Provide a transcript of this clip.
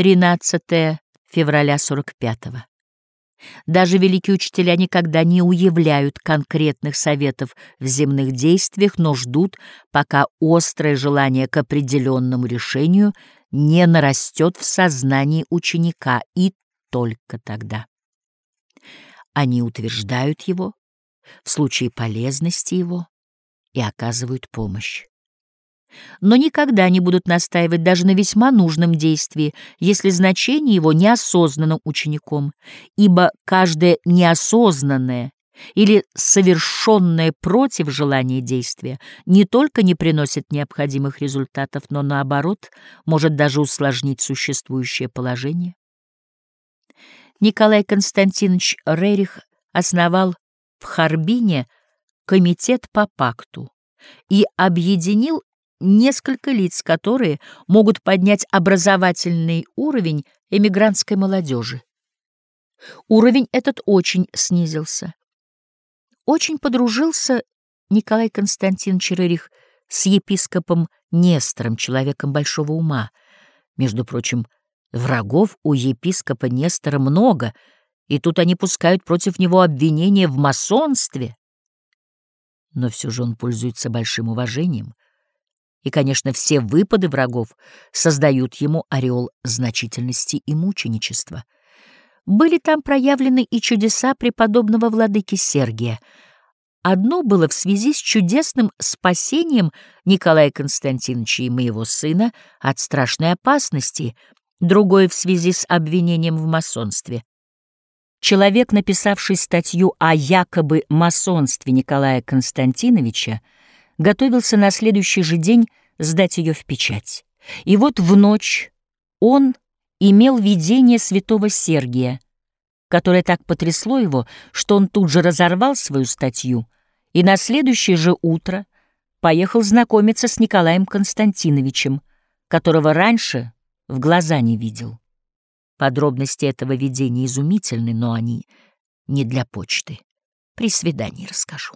13 февраля 45-го. Даже великие учителя никогда не уявляют конкретных советов в земных действиях, но ждут, пока острое желание к определенному решению не нарастет в сознании ученика, и только тогда. Они утверждают его в случае полезности его и оказывают помощь но никогда не будут настаивать даже на весьма нужном действии, если значение его неосознанно учеником, ибо каждое неосознанное или совершенное против желания действия не только не приносит необходимых результатов, но наоборот может даже усложнить существующее положение. Николай Константинович Рерих основал в Харбине комитет по пакту и объединил несколько лиц, которые могут поднять образовательный уровень эмигрантской молодежи. Уровень этот очень снизился. Очень подружился Николай Константинович Рерих с епископом Нестором, человеком большого ума. Между прочим, врагов у епископа Нестора много, и тут они пускают против него обвинения в масонстве. Но все же он пользуется большим уважением — и, конечно, все выпады врагов создают ему ореол значительности и мученичества. Были там проявлены и чудеса преподобного владыки Сергия. Одно было в связи с чудесным спасением Николая Константиновича и моего сына от страшной опасности, другое в связи с обвинением в масонстве. Человек, написавший статью о якобы масонстве Николая Константиновича, готовился на следующий же день сдать ее в печать. И вот в ночь он имел видение святого Сергия, которое так потрясло его, что он тут же разорвал свою статью и на следующее же утро поехал знакомиться с Николаем Константиновичем, которого раньше в глаза не видел. Подробности этого видения изумительны, но они не для почты. При свидании расскажу.